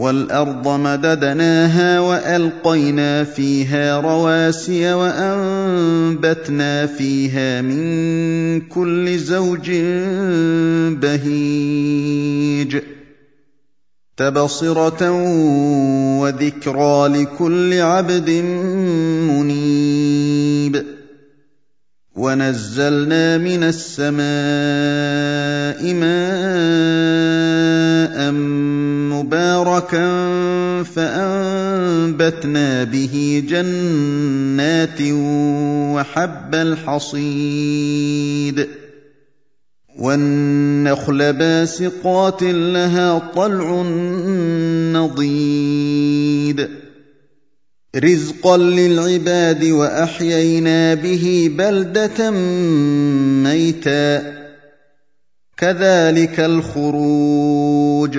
والأرض مددناها وألقينا فيها رواسي وأنبتنا فيها من كل زوج بهيج تبصرة وذكرى لكل عبد منيب ونزلنا من السماء ماء مباركا فانبتنا به جنات وحب الحصيد والنخل باسقات لها طلع نضيد رزقا للعباد واحيينا به بلده ميتا كذلك الخروج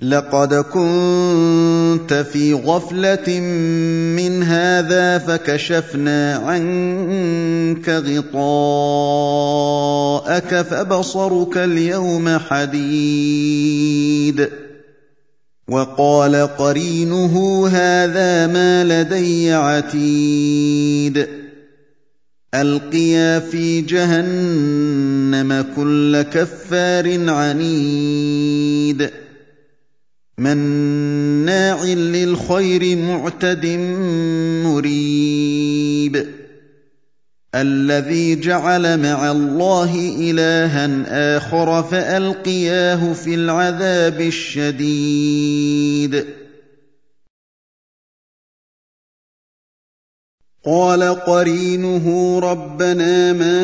لقد كنت في غفلة من هذا فكشفنا عنك غطاءك فبصرك اليوم حديد. وقال قرينه هذا ما لدي عتيد. ألقيا في جهنم كل كفار عنيد. مناع للخير معتد مريب. الذي جعل مع الله إلها آخر فألقياه في العذاب الشديد. قال قرينه ربنا ما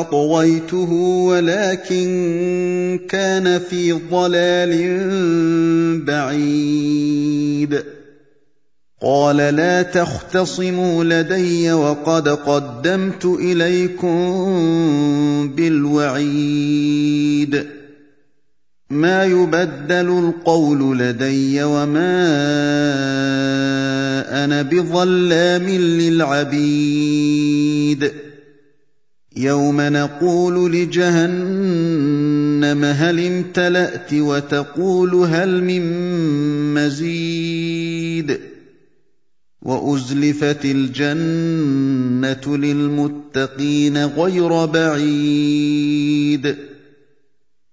اطويته ولكن كان في ضلال بعيد. قال لا تختصموا لدي وقد قدمت إليكم بالوعيد. ما يبدل القول لدي وما أنا بظلام للعبيد. يوم نقول لجهنم هل امتلأت وتقول هل من مزيد. وأزلفت الجنة للمتقين غير بعيد.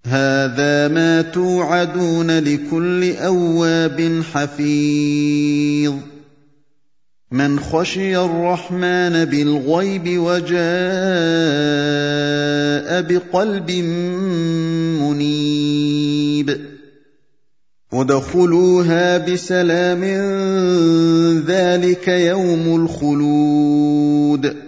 هذا ما توعدون لكل أواب حفيظ. من خشي الرحمن بالغيب وجاء بقلب منيب. ادخلوها بسلام ذلك يوم الخلود.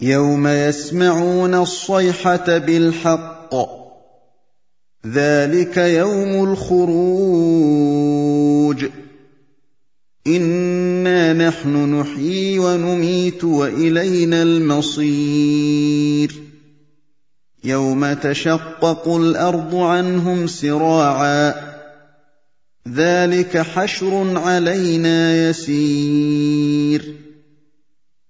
يوم يسمعون الصيحة بالحق. ذلك يوم الخروج. إنا نحن نحيي ونميت وإلينا المصير. يوم تشقق الأرض عنهم سراعا. ذلك حشر علينا يسير.